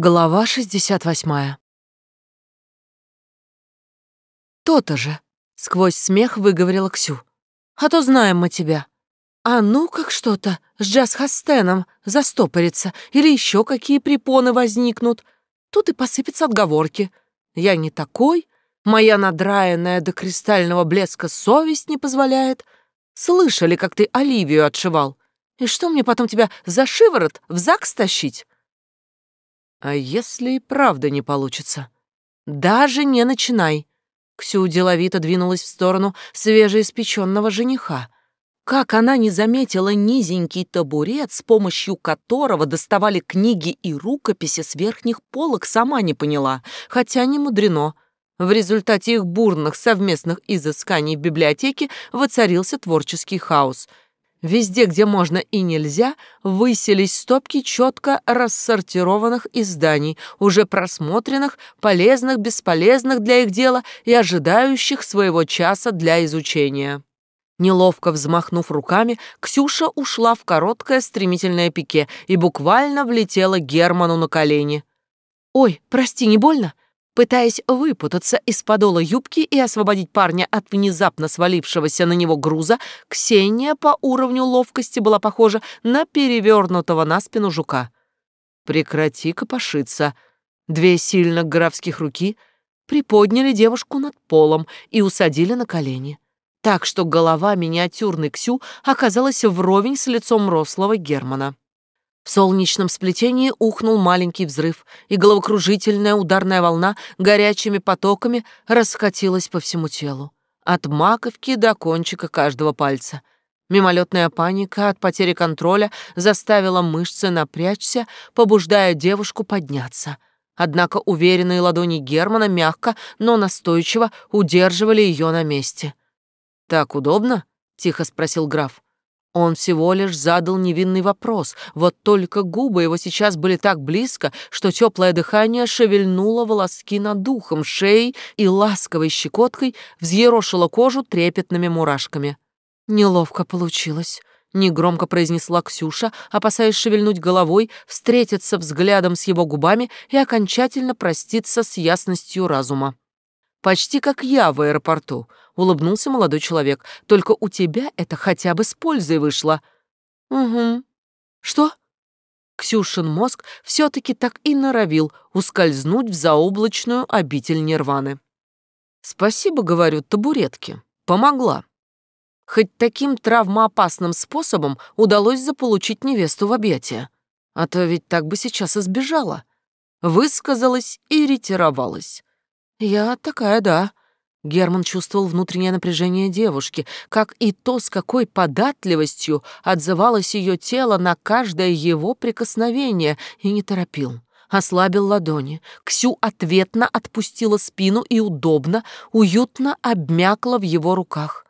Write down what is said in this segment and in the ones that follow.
Глава 68. То-то же, сквозь смех выговорила Ксю. А то знаем мы тебя. А ну как что-то с джаз-хастеном застопорится или еще какие препоны возникнут. Тут и посыпятся отговорки. Я не такой, моя надраенная до кристального блеска совесть не позволяет. Слышали, как ты Оливию отшивал? И что мне потом тебя за шиворот в ЗАГС тащить? А если и правда не получится? Даже не начинай. Ксю деловито двинулась в сторону свежеиспеченного жениха. Как она не заметила низенький табурет, с помощью которого доставали книги и рукописи с верхних полок, сама не поняла, хотя не мудрено. В результате их бурных совместных изысканий в библиотеке воцарился творческий хаос — Везде, где можно и нельзя, выселись стопки четко рассортированных изданий, уже просмотренных, полезных, бесполезных для их дела и ожидающих своего часа для изучения. Неловко взмахнув руками, Ксюша ушла в короткое стремительное пике и буквально влетела Герману на колени. «Ой, прости, не больно?» Пытаясь выпутаться из подола юбки и освободить парня от внезапно свалившегося на него груза, Ксения по уровню ловкости была похожа на перевернутого на спину жука. «Прекрати копошиться». Две сильно графских руки приподняли девушку над полом и усадили на колени, так что голова миниатюрной Ксю оказалась вровень с лицом рослого Германа. В солнечном сплетении ухнул маленький взрыв, и головокружительная ударная волна горячими потоками раскатилась по всему телу, от маковки до кончика каждого пальца. Мимолетная паника от потери контроля заставила мышцы напрячься, побуждая девушку подняться. Однако уверенные ладони Германа мягко, но настойчиво удерживали ее на месте. «Так удобно?» — тихо спросил граф. Он всего лишь задал невинный вопрос, вот только губы его сейчас были так близко, что теплое дыхание шевельнуло волоски над духом, шеей и ласковой щекоткой взъерошило кожу трепетными мурашками. Неловко получилось. Негромко произнесла Ксюша, опасаясь шевельнуть головой, встретиться взглядом с его губами и окончательно проститься с ясностью разума. Почти как я в аэропорту, улыбнулся молодой человек. Только у тебя это хотя бы с пользой вышло. Угу. Что? Ксюшин мозг все-таки так и норовил ускользнуть в заоблачную обитель нирваны. Спасибо, говорю, табуретке. Помогла. Хоть таким травмоопасным способом удалось заполучить невесту в объятия. А то ведь так бы сейчас и сбежала. Высказалась и ретировалась. «Я такая, да». Герман чувствовал внутреннее напряжение девушки, как и то, с какой податливостью отзывалось ее тело на каждое его прикосновение, и не торопил. Ослабил ладони. Ксю ответно отпустила спину и удобно, уютно обмякла в его руках.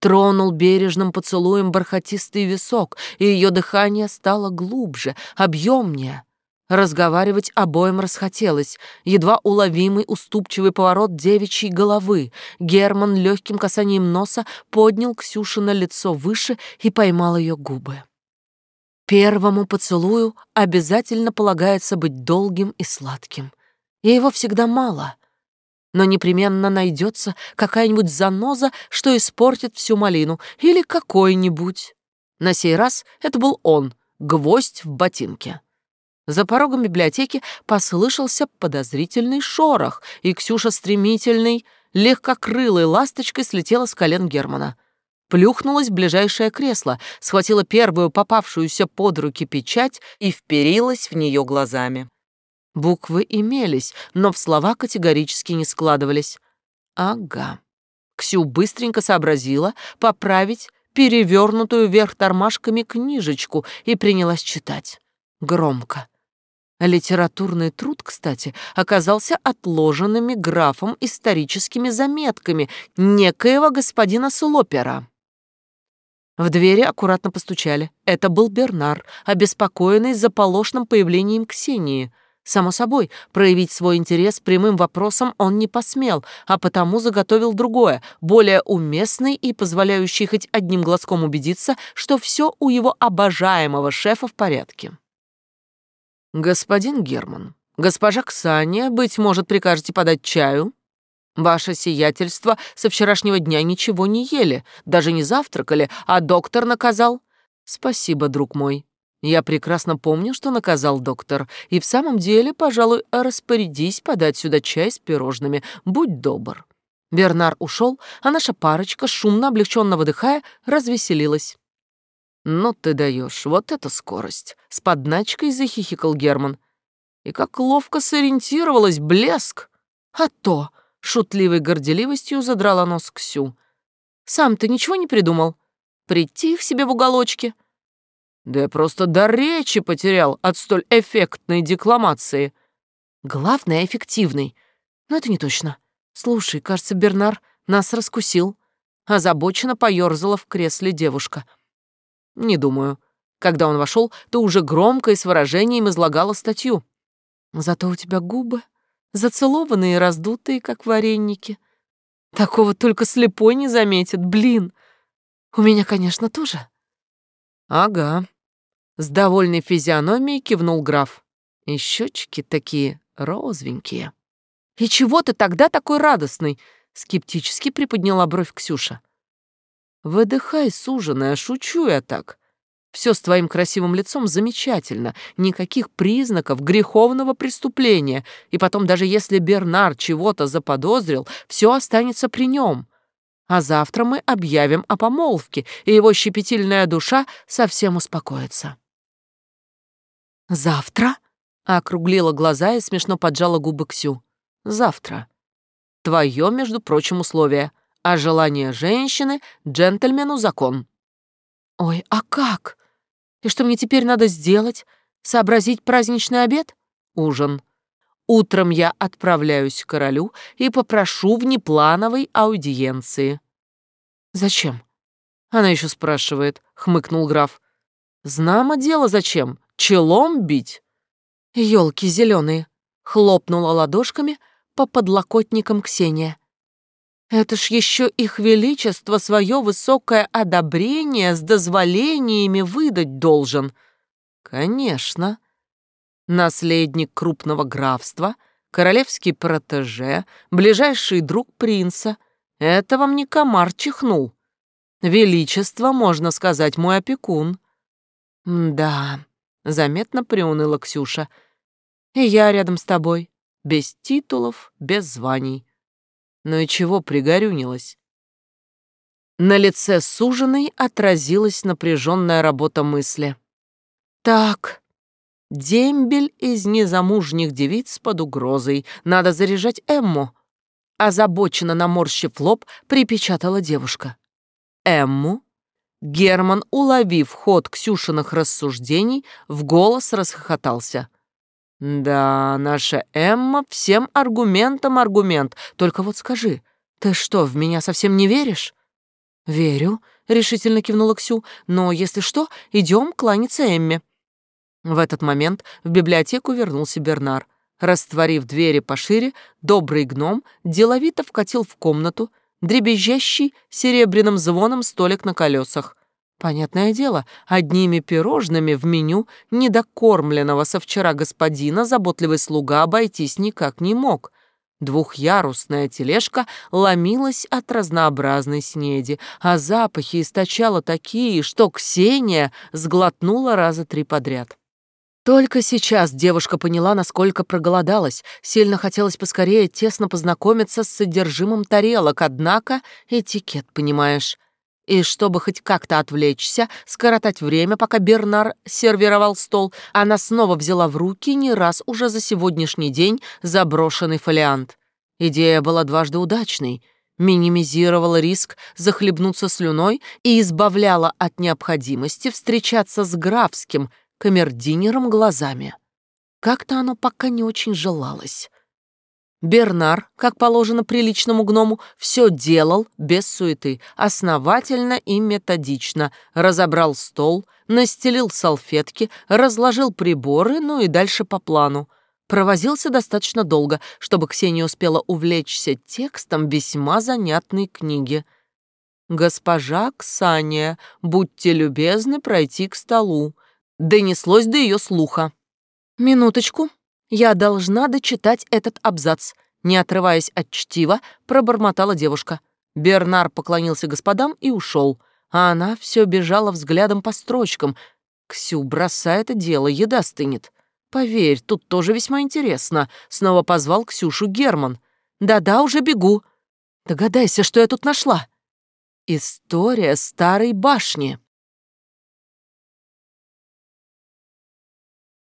Тронул бережным поцелуем бархатистый висок, и ее дыхание стало глубже, объемнее. Разговаривать обоим расхотелось. Едва уловимый уступчивый поворот девичьей головы. Герман легким касанием носа поднял Ксюше на лицо выше и поймал ее губы. Первому поцелую обязательно полагается быть долгим и сладким. И его всегда мало. Но непременно найдется какая-нибудь заноза, что испортит всю малину, или какой-нибудь. На сей раз это был он, гвоздь в ботинке. За порогом библиотеки послышался подозрительный шорох, и Ксюша стремительной, легкокрылой ласточкой слетела с колен Германа. Плюхнулась в ближайшее кресло, схватила первую попавшуюся под руки печать и вперилась в нее глазами. Буквы имелись, но в слова категорически не складывались. Ага. Ксю быстренько сообразила поправить перевернутую вверх тормашками книжечку и принялась читать. Громко, Литературный труд, кстати, оказался отложенными графом историческими заметками некоего господина Слопера. В двери аккуратно постучали. Это был Бернар, обеспокоенный заполошным появлением Ксении. Само собой, проявить свой интерес прямым вопросом он не посмел, а потому заготовил другое, более уместный и позволяющий хоть одним глазком убедиться, что все у его обожаемого шефа в порядке. «Господин Герман, Госпожа Ксания, быть может, прикажете подать чаю? Ваше сиятельство со вчерашнего дня ничего не ели, даже не завтракали, а доктор наказал. Спасибо, друг мой. Я прекрасно помню, что наказал доктор, и в самом деле, пожалуй, распорядись подать сюда чай с пирожными. Будь добр. Бернар ушел, а наша парочка, шумно облегченно выдыхая, развеселилась. «Ну ты даешь, вот это скорость!» — с подначкой захихикал Герман. «И как ловко сориентировалась, блеск!» «А то!» — шутливой горделивостью задрала нос Ксю. «Сам ты ничего не придумал? Прийти их себе в уголочке?» «Да я просто до речи потерял от столь эффектной декламации!» «Главное, эффективный. Но это не точно. Слушай, кажется, Бернар нас раскусил». Озабоченно поёрзала в кресле девушка — не думаю. Когда он вошел, ты уже громко и с выражением излагала статью. Зато у тебя губы зацелованные и раздутые, как вареники. Такого только слепой не заметит, блин. У меня, конечно, тоже. Ага. С довольной физиономией кивнул граф. И щечки такие розовенькие. И чего ты тогда такой радостный? Скептически приподняла бровь Ксюша. Выдыхай, суженая, шучу я так. Все с твоим красивым лицом замечательно, никаких признаков греховного преступления, и потом даже если Бернар чего-то заподозрил, все останется при нем. А завтра мы объявим о помолвке, и его щепетильная душа совсем успокоится. «Завтра?» — округлила глаза и смешно поджала губы Ксю. «Завтра. Твое, между прочим, условие — а желание женщины — джентльмену закон. Ой, а как? И что мне теперь надо сделать? Сообразить праздничный обед? Ужин. Утром я отправляюсь к королю и попрошу внеплановой аудиенции. Зачем? Она еще спрашивает, хмыкнул граф. Знамо дело зачем? Челом бить? Ёлки зеленые. Хлопнула ладошками по подлокотникам Ксения. Это ж еще их величество свое высокое одобрение с дозволениями выдать должен. Конечно. Наследник крупного графства, королевский протеже, ближайший друг принца. Это вам не комар чихнул. Величество, можно сказать, мой опекун. Да, заметно приуныла Ксюша. И я рядом с тобой, без титулов, без званий. Ну и чего пригорюнилась? На лице суженой отразилась напряженная работа мысли. Так, дембель из незамужних девиц под угрозой. Надо заряжать Эмму. Озабоченно наморщив лоб, припечатала девушка. Эмму? Герман, уловив ход Ксюшиных рассуждений, в голос расхохотался. Да, наша Эмма всем аргументом аргумент. Только вот скажи, ты что, в меня совсем не веришь? Верю, решительно кивнула Ксю, но если что, идем кланяться Эмме. В этот момент в библиотеку вернулся Бернар. Растворив двери пошире, добрый гном деловито вкатил в комнату дребезжащий серебряным звоном столик на колесах. Понятное дело, одними пирожными в меню недокормленного со вчера господина заботливый слуга обойтись никак не мог. Двухъярусная тележка ломилась от разнообразной снеди, а запахи источала такие, что Ксения сглотнула раза три подряд. Только сейчас девушка поняла, насколько проголодалась. Сильно хотелось поскорее тесно познакомиться с содержимым тарелок, однако этикет, понимаешь. И чтобы хоть как-то отвлечься, скоротать время, пока Бернар сервировал стол, она снова взяла в руки не раз уже за сегодняшний день заброшенный фолиант. Идея была дважды удачной, минимизировала риск захлебнуться слюной и избавляла от необходимости встречаться с графским камердинером глазами. Как-то оно пока не очень желалось. Бернар, как положено приличному гному, все делал без суеты, основательно и методично. Разобрал стол, настелил салфетки, разложил приборы, ну и дальше по плану. Провозился достаточно долго, чтобы Ксения успела увлечься текстом весьма занятной книги. «Госпожа Ксания, будьте любезны пройти к столу», донеслось до ее слуха. «Минуточку», Я должна дочитать этот абзац. Не отрываясь от чтива, пробормотала девушка. Бернар поклонился господам и ушел, а она все бежала взглядом по строчкам. «Ксю, бросай это дело, еда стынет». «Поверь, тут тоже весьма интересно», — снова позвал Ксюшу Герман. «Да-да, уже бегу. Догадайся, что я тут нашла». «История старой башни».